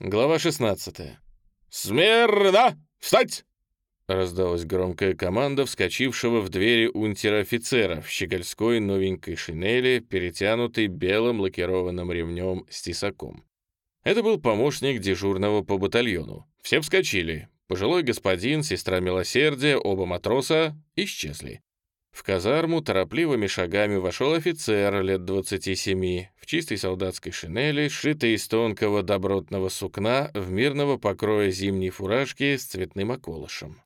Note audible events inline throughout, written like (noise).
Глава 16. «Смирно! Встать!» Раздалась громкая команда вскочившего в двери унтер-офицера в щегольской новенькой шинели, перетянутой белым лакированным ремнем с тесаком. Это был помощник дежурного по батальону. Все вскочили. Пожилой господин, сестра милосердия, оба матроса исчезли. В казарму торопливыми шагами вошел офицер лет 27 в чистой солдатской шинели, сшитой из тонкого добротного сукна в мирного покроя зимней фуражки с цветным околышем.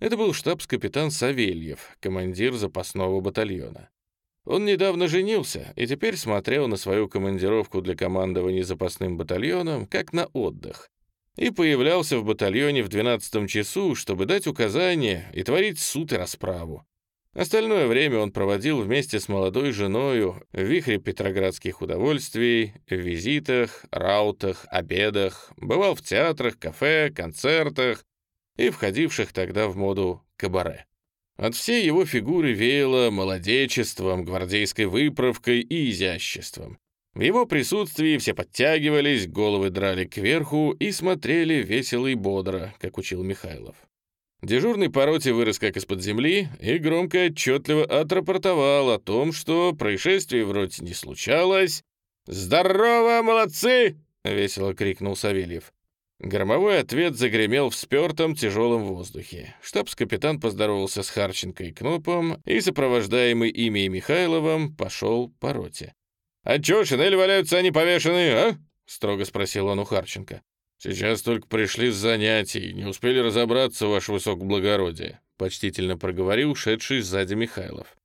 Это был штабс-капитан Савельев, командир запасного батальона. Он недавно женился и теперь смотрел на свою командировку для командования запасным батальоном как на отдых. И появлялся в батальоне в 12 часу, чтобы дать указания и творить суд и расправу. Остальное время он проводил вместе с молодой женою в вихре петроградских удовольствий, в визитах, раутах, обедах, бывал в театрах, кафе, концертах и входивших тогда в моду кабаре. От всей его фигуры веяло молодечеством, гвардейской выправкой и изяществом. В его присутствии все подтягивались, головы драли кверху и смотрели весело и бодро, как учил Михайлов. Дежурный по роте вырос как из-под земли и громко и отчетливо отрапортовал о том, что происшествий в роте не случалось. «Здорово, молодцы!» — весело крикнул Савельев. Громовой ответ загремел в спертом тяжелом воздухе. Штабс-капитан поздоровался с Харченко и Кнопом и, сопровождаемый ими и Михайловым, пошел по роте. «А чё, шинели валяются, они повешены, а?» — строго спросил он у Харченко. «Сейчас только пришли с занятий, не успели разобраться, ваше высокоблагородие», — почтительно проговорил шедший сзади Михайлов.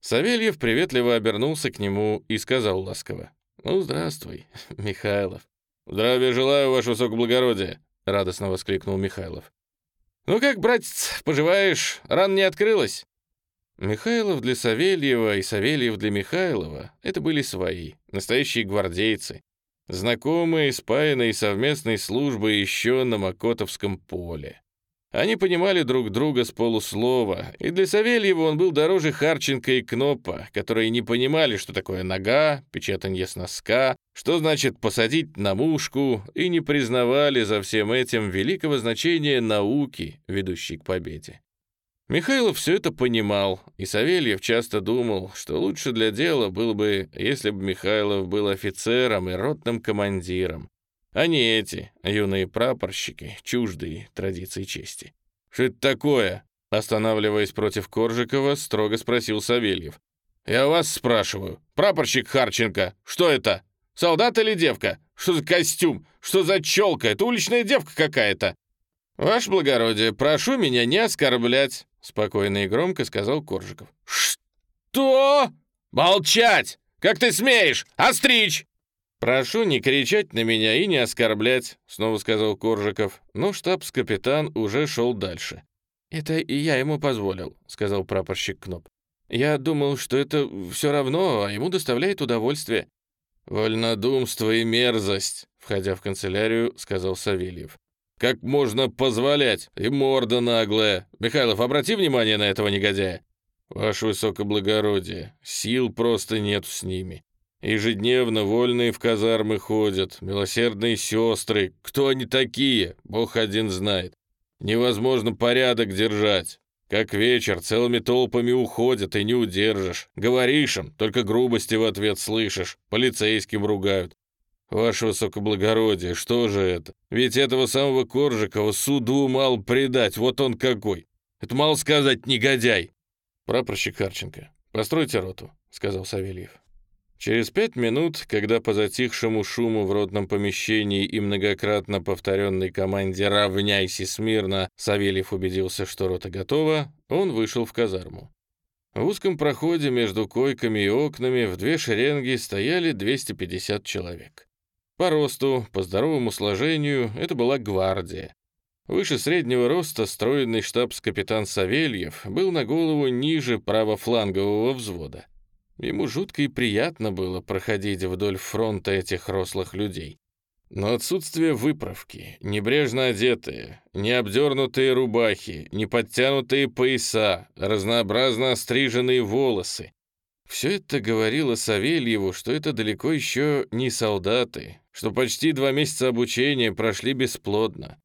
Савельев приветливо обернулся к нему и сказал ласково. «Ну, здравствуй, (laughs) Михайлов». «Здравия желаю, ваше высокоблагородие», — радостно воскликнул Михайлов. «Ну как, братец, поживаешь? Ран не открылась?» Михайлов для Савельева и Савельев для Михайлова — это были свои, настоящие гвардейцы, знакомые, спаянные совместной службой еще на Макотовском поле. Они понимали друг друга с полуслова, и для Савельева он был дороже Харченко и Кнопа, которые не понимали, что такое нога, печатанье с носка, что значит посадить на мушку, и не признавали за всем этим великого значения науки, ведущей к победе. Михайлов все это понимал, и Савельев часто думал, что лучше для дела было бы, если бы Михайлов был офицером и ротным командиром, а не эти юные прапорщики, чуждые традиций чести. «Что это такое?» Останавливаясь против Коржикова, строго спросил Савельев. «Я вас спрашиваю, прапорщик Харченко, что это? Солдат или девка? Что за костюм? Что за челка? Это уличная девка какая-то!» «Ваше благородие, прошу меня не оскорблять», — спокойно и громко сказал Коржиков. «Что? Молчать! Как ты смеешь? Остричь!» «Прошу не кричать на меня и не оскорблять», — снова сказал Коржиков, но штабс-капитан уже шел дальше. «Это и я ему позволил», — сказал прапорщик Кноп. «Я думал, что это все равно, а ему доставляет удовольствие». «Вольнодумство и мерзость», — входя в канцелярию, сказал Савельев. Как можно позволять? И морда наглая. Михайлов, обрати внимание на этого негодяя. Ваше высокоблагородие, сил просто нет с ними. Ежедневно вольные в казармы ходят, милосердные сестры. Кто они такие? Бог один знает. Невозможно порядок держать. Как вечер, целыми толпами уходят, и не удержишь. Говоришь им, только грубости в ответ слышишь. Полицейским ругают. «Ваше высокоблагородие, что же это? Ведь этого самого Коржикова суду мал предать, вот он какой! Это мало сказать, негодяй!» «Прапорщик Харченко, постройте роту», — сказал Савельев. Через пять минут, когда по затихшему шуму в родном помещении и многократно повторенной команде «Равняйся смирно» Савельев убедился, что рота готова, он вышел в казарму. В узком проходе между койками и окнами в две шеренги стояли 250 человек. По росту, по здоровому сложению это была гвардия. Выше среднего роста стройный штабс-капитан Савельев был на голову ниже правофлангового взвода. Ему жутко и приятно было проходить вдоль фронта этих рослых людей. Но отсутствие выправки, небрежно одетые, необдернутые рубахи, неподтянутые пояса, разнообразно остриженные волосы, все это говорило Савельеву, что это далеко еще не солдаты, что почти два месяца обучения прошли бесплодно.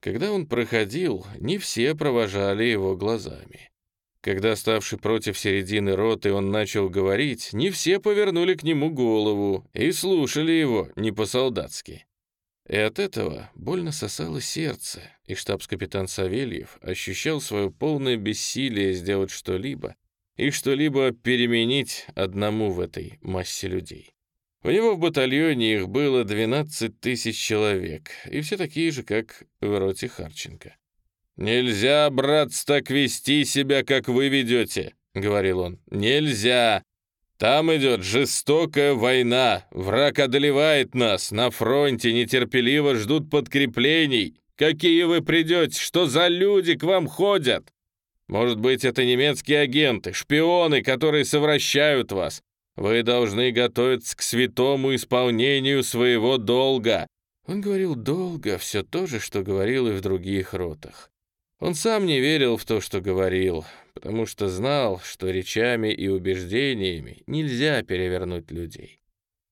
Когда он проходил, не все провожали его глазами. Когда, ставший против середины роты, он начал говорить, не все повернули к нему голову и слушали его не по-солдатски. И от этого больно сосало сердце, и штабс-капитан Савельев ощущал свое полное бессилие сделать что-либо и что-либо переменить одному в этой массе людей. У него в батальоне их было 12 тысяч человек, и все такие же, как в роте Харченко. «Нельзя, братцы, так вести себя, как вы ведете», — говорил он. «Нельзя! Там идет жестокая война, враг одолевает нас, на фронте нетерпеливо ждут подкреплений. Какие вы придете, что за люди к вам ходят? Может быть, это немецкие агенты, шпионы, которые совращают вас. Вы должны готовиться к святому исполнению своего долга». Он говорил долго, все то же, что говорил и в других ротах. Он сам не верил в то, что говорил, потому что знал, что речами и убеждениями нельзя перевернуть людей.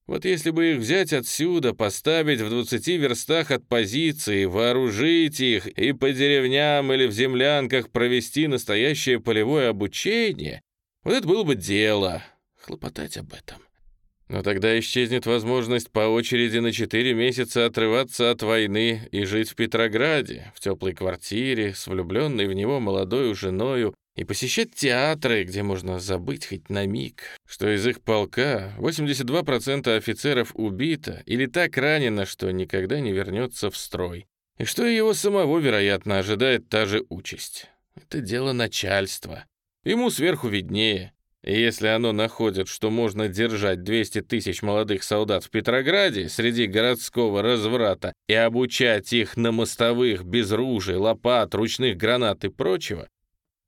Вот если бы их взять отсюда, поставить в 20 верстах от позиции, вооружить их и по деревням или в землянках провести настоящее полевое обучение, вот это было бы дело, хлопотать об этом. Но тогда исчезнет возможность по очереди на 4 месяца отрываться от войны и жить в Петрограде, в теплой квартире, с влюбленной в него молодой женою, и посещать театры, где можно забыть хоть на миг, что из их полка 82% офицеров убито или так ранено, что никогда не вернется в строй, и что его самого, вероятно, ожидает та же участь. Это дело начальства. Ему сверху виднее. И если оно находит, что можно держать 200 тысяч молодых солдат в Петрограде среди городского разврата и обучать их на мостовых без ружей, лопат, ручных гранат и прочего,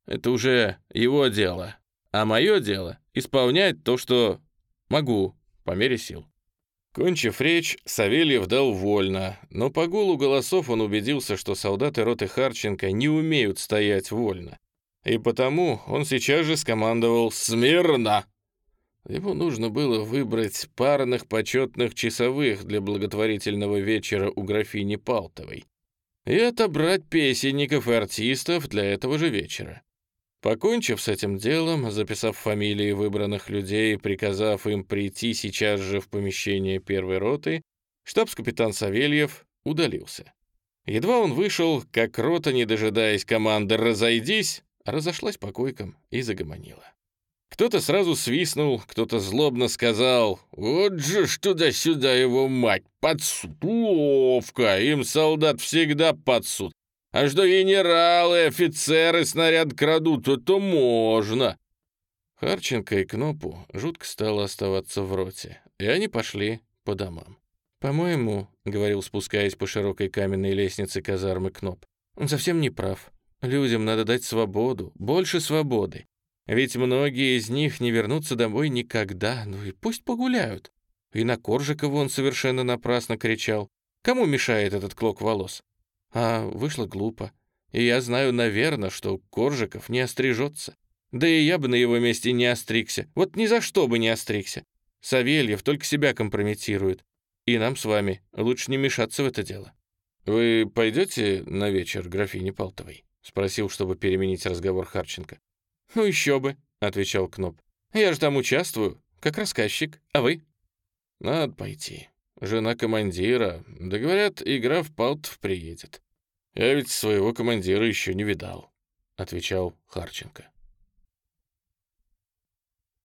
это уже его дело. А мое дело — исполнять то, что могу, по мере сил. Кончив речь, Савельев дал вольно, но по гулу голосов он убедился, что солдаты роты Харченко не умеют стоять вольно. И потому он сейчас же скомандовал «Смирно!». Ему нужно было выбрать парных почетных часовых для благотворительного вечера у графини Палтовой и отобрать песенников и артистов для этого же вечера. Покончив с этим делом, записав фамилии выбранных людей и приказав им прийти сейчас же в помещение первой роты, штабс-капитан Савельев удалился. Едва он вышел, как рота, не дожидаясь команды «разойдись», разошлась по койкам и загомонила. Кто-то сразу свистнул, кто-то злобно сказал «Вот же ж туда-сюда его мать, подсуд, ловко, им солдат всегда подсуд, а что генералы, офицеры снаряд крадут, то можно. Харченко и Кнопу жутко стало оставаться в роте, и они пошли по домам. «По-моему», — говорил, спускаясь по широкой каменной лестнице казармы Кноп, «он совсем не прав. Людям надо дать свободу, больше свободы. Ведь многие из них не вернутся домой никогда, ну и пусть погуляют». И на Коржикова он совершенно напрасно кричал. Кому мешает этот клок волос? А вышло глупо. И я знаю, наверное, что Коржиков не острижется. Да и я бы на его месте не остригся. Вот ни за что бы не остригся. Савельев только себя компрометирует. И нам с вами лучше не мешаться в это дело. «Вы пойдете на вечер графини Палтовой?» — спросил, чтобы переменить разговор Харченко. «Ну еще бы», — отвечал Кноп. «Я же там участвую, как рассказчик. А вы?» «Надо пойти жена командира. Да говорят, и граф Палтов приедет. Я ведь своего командира еще не видал», — отвечал Харченко.